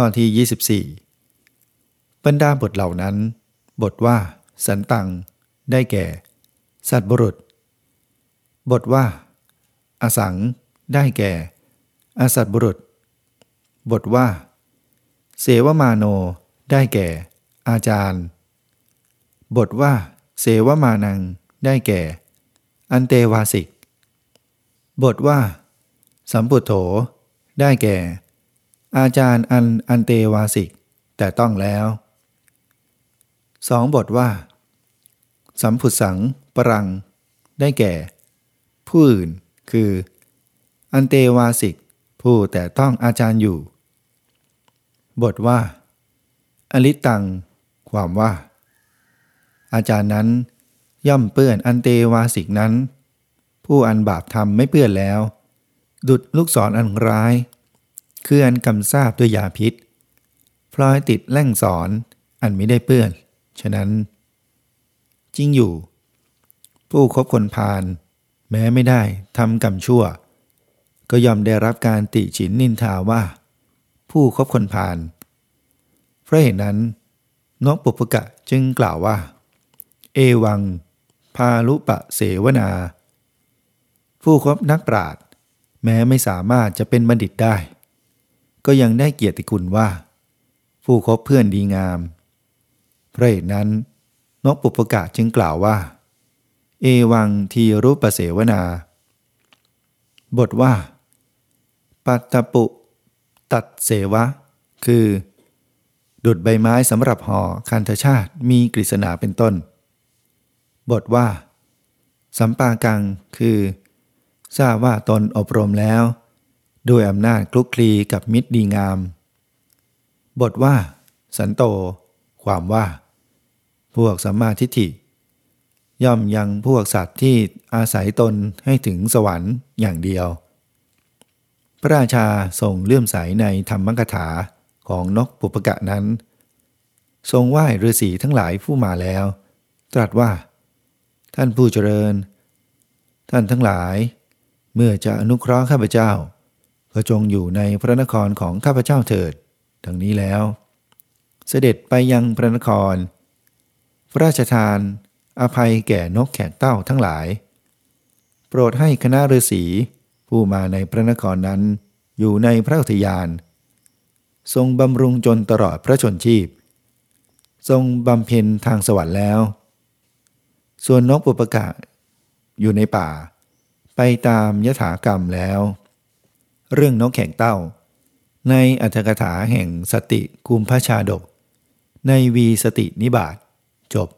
ข้อที่ 24 บรรดาบทเหล่านั้น บทว่า สันตัง ได้แก่ สัตบุรุษ บทว่า อสัง ได้แก่ อสัตบุรุษ บทว่า เสวมาโน ได้แก่ อาจารย์ บทว่า เสวมานัง ได้แก่ อันเตวาสิก บทว่า สัมปุโถ ได้แก่ อาจารย์อันอันเตวาสิก แต่ต้องแล้วสองบทว่า สัมผุสัง ปรัง ได้แก่ ผู้อื่น คือ อันเตวาสิก ผู้แต่ต้องอาจารย์อยู่ บทว่า อลิตัง ความว่า อาจารย์นั้นย่อมเปื้อนอันเตวาสิกนั้น ผู้อันบาปทำไม่เปื้อนแล้ว ดุดลูกศรออันร้าย คืออันกำซาบด้วยยาพิษพลอยติดแล่งสอนอันไม่ได้เปื้อน ฉะนั้น จริงอยู่ ผู้คบคนพาลแม้ไม่ได้ทำกรรมชั่ว ก็ยอมได้รับการติฉินนินทาว่า ผู้คบคนพาลเพราะเหตุนั้นนกปุพกะจึงกล่าวว่า เอวัง พาลุปะเสวนา ผู้คบนักปราดแม้ไม่สามารถจะเป็นบัณฑิตได้ ก็ยังได้เกียรติคุณว่า ผู้คบเพื่อนดีงาม เพราะเหตุนั้น นกปุปกะจึงกล่าวว่า เอวังทีรูปเสวนา บทว่า ปัตตปุ ตัดเสวะ คือ ดุดใบไม้สำหรับห่อคันธชาติมีกฤษณาเป็นต้น บทว่า สัมปากัง คือทราบว่าตนอบรมแล้ว ด้วยอำนาจคลุกคลีกับมิตรดีงาม บทว่า สันโต ความว่า พวกสัมมาทิฏฐิ ย่อมยังพวกสัตว์ที่อาศัยตนให้ถึงสวรรค์อย่างเดียว พระราชาทรงเลื่อมใสในธรรมกถาของนกปุปกะนั้น ทรงไหว้ฤาษีทั้งหลายผู้มาแล้ว ตรัสว่า ท่านผู้เจริญ ท่านทั้งหลาย เมื่อจะอนุเคราะห์ข้าพเจ้า ก็จงอยู่ในพระนครของข้าพเจ้าเถิดดังนี้แล้ว เสด็จไปยังพระนคร พระราชทาน อภัยแก่นกแขกเต้าทั้งหลาย โปรดให้คณะฤาษีผู้มาในพระนครนั้น อยู่ในพระอุทยาน ทรงบำรุงจนตลอดพระชนชีพ ทรงบำเพ็ญทางสวรรค์แล้ว ส่วนนกปุปกะอยู่ในป่า ไปตามยถากรรมแล้ว เรื่องนกแข่งเต้า ในอัธกถาแห่งสติคุมพระชาดก ในวีสตินิบาตจบ